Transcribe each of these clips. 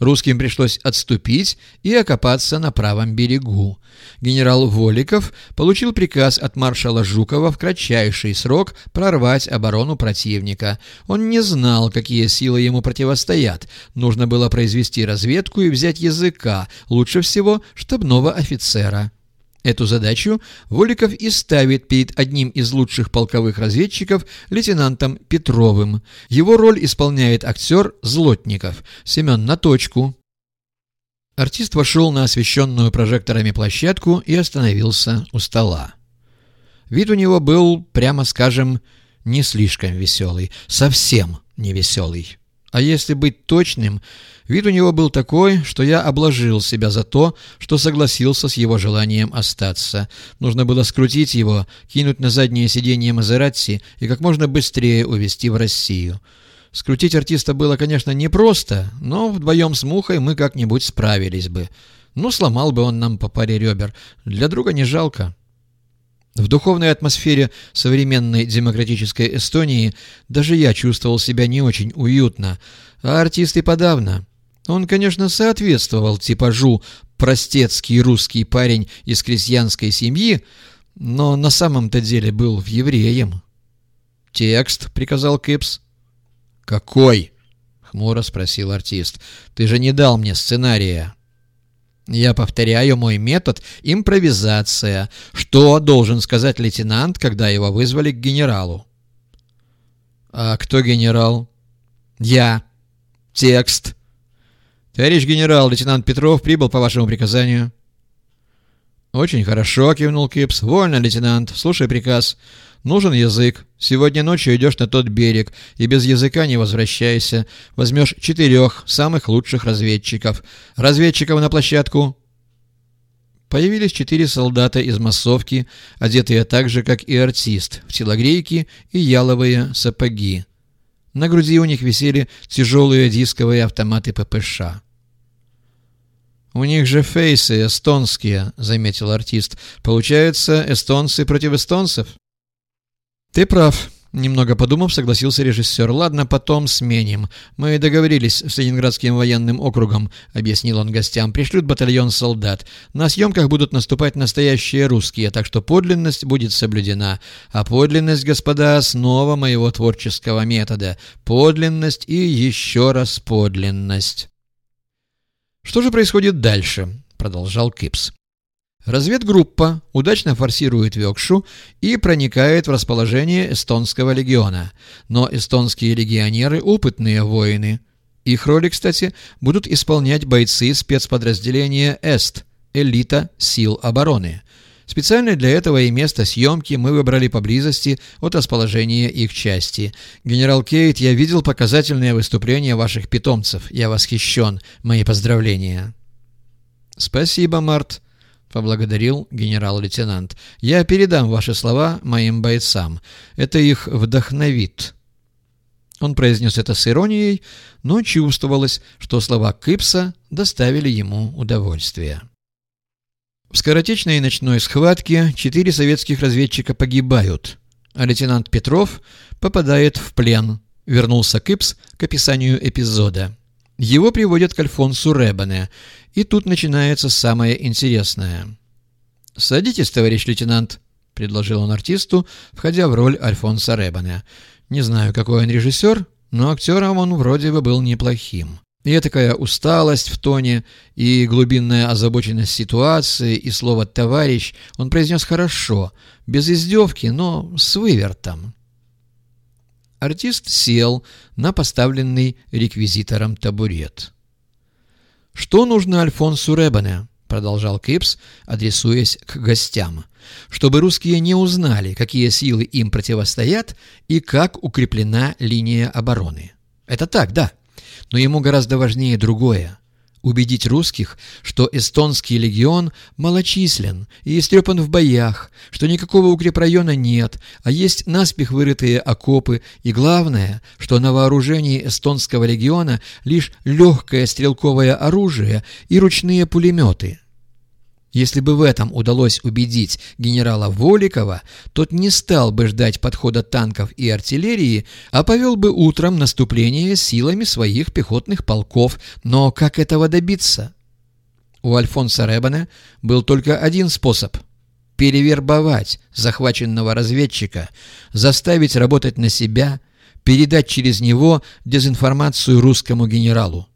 Русским пришлось отступить и окопаться на правом берегу. Генерал Воликов получил приказ от маршала Жукова в кратчайший срок прорвать оборону противника. Он не знал, какие силы ему противостоят. Нужно было произвести разведку и взять языка, лучше всего штабного офицера. Эту задачу Воликов и ставит перед одним из лучших полковых разведчиков, лейтенантом Петровым. Его роль исполняет актер Злотников, Семен на точку. Артист вошел на освещенную прожекторами площадку и остановился у стола. Вид у него был, прямо скажем, не слишком веселый, совсем не веселый. А если быть точным, вид у него был такой, что я обложил себя за то, что согласился с его желанием остаться. Нужно было скрутить его, кинуть на заднее сиденье Мазератти и как можно быстрее увезти в Россию. Скрутить артиста было, конечно, непросто, но вдвоем с Мухой мы как-нибудь справились бы. Ну, сломал бы он нам по паре ребер. Для друга не жалко. В духовной атмосфере современной демократической Эстонии даже я чувствовал себя не очень уютно, а артист и подавно. Он, конечно, соответствовал типажу простецкий русский парень из крестьянской семьи, но на самом-то деле был в евреем. «Текст», — приказал Кипс. «Какой?» — хмуро спросил артист. «Ты же не дал мне сценария». Я повторяю мой метод – импровизация. Что должен сказать лейтенант, когда его вызвали к генералу? А кто генерал? Я. Текст. Товарищ генерал, лейтенант Петров прибыл по вашему приказанию. Очень хорошо, кивнул Кипс. Вольно, лейтенант. Слушай приказ. Нужен язык. Сегодня ночью идешь на тот берег, и без языка не возвращайся. Возьмешь четырех самых лучших разведчиков. Разведчиков на площадку!» Появились четыре солдата из массовки, одетые так же, как и артист, в телогрейки и яловые сапоги. На груди у них висели тяжелые дисковые автоматы ППШ. «У них же фейсы эстонские», — заметил артист. «Получается, эстонцы против эстонцев?» «Ты прав», — немного подумав, согласился режиссер. «Ладно, потом сменим. Мы договорились с Ленинградским военным округом», — объяснил он гостям. «Пришлют батальон солдат. На съемках будут наступать настоящие русские, так что подлинность будет соблюдена. А подлинность, господа, основа моего творческого метода. Подлинность и еще раз подлинность». «Что же происходит дальше?» — продолжал Кипс. Разведгруппа удачно форсирует Векшу и проникает в расположение эстонского легиона. Но эстонские легионеры – опытные воины. Их роли, кстати, будут исполнять бойцы спецподразделения «Эст» – элита сил обороны. Специально для этого и место съемки мы выбрали поблизости от расположения их части. Генерал Кейт, я видел показательные выступления ваших питомцев. Я восхищен. Мои поздравления. Спасибо, Март. — поблагодарил генерал-лейтенант. «Я передам ваши слова моим бойцам. Это их вдохновит». Он произнес это с иронией, но чувствовалось, что слова Кипса доставили ему удовольствие. В скоротечной ночной схватке четыре советских разведчика погибают, а лейтенант Петров попадает в плен. Вернулся Кипс к описанию эпизода. Его приводят к Альфонсу Ребане, и тут начинается самое интересное. «Садитесь, товарищ лейтенант», — предложил он артисту, входя в роль Альфонса Ребане. Не знаю, какой он режиссер, но актером он вроде бы был неплохим. И такая усталость в тоне, и глубинная озабоченность ситуации, и слово «товарищ» он произнес хорошо, без издевки, но с вывертом. Артист сел на поставленный реквизитором табурет. «Что нужно Альфонсу Ребане?» — продолжал Кипс, адресуясь к гостям. «Чтобы русские не узнали, какие силы им противостоят и как укреплена линия обороны. Это так, да. Но ему гораздо важнее другое убедить русских, что эстонский легион малочислен и истрепан в боях, что никакого укрепрайона нет, а есть наспех вырытые окопы, и главное, что на вооружении эстонского легиона лишь легкое стрелковое оружие и ручные пулеметы. Если бы в этом удалось убедить генерала Воликова, тот не стал бы ждать подхода танков и артиллерии, а повел бы утром наступление силами своих пехотных полков. Но как этого добиться? У Альфонса Ребана был только один способ – перевербовать захваченного разведчика, заставить работать на себя, передать через него дезинформацию русскому генералу.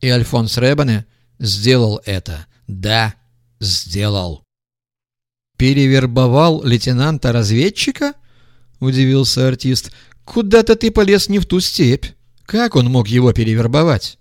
И Альфонс Ребане сделал это. Да, сделал. «Перевербовал лейтенанта-разведчика?» — удивился артист. «Куда-то ты полез не в ту степь. Как он мог его перевербовать?»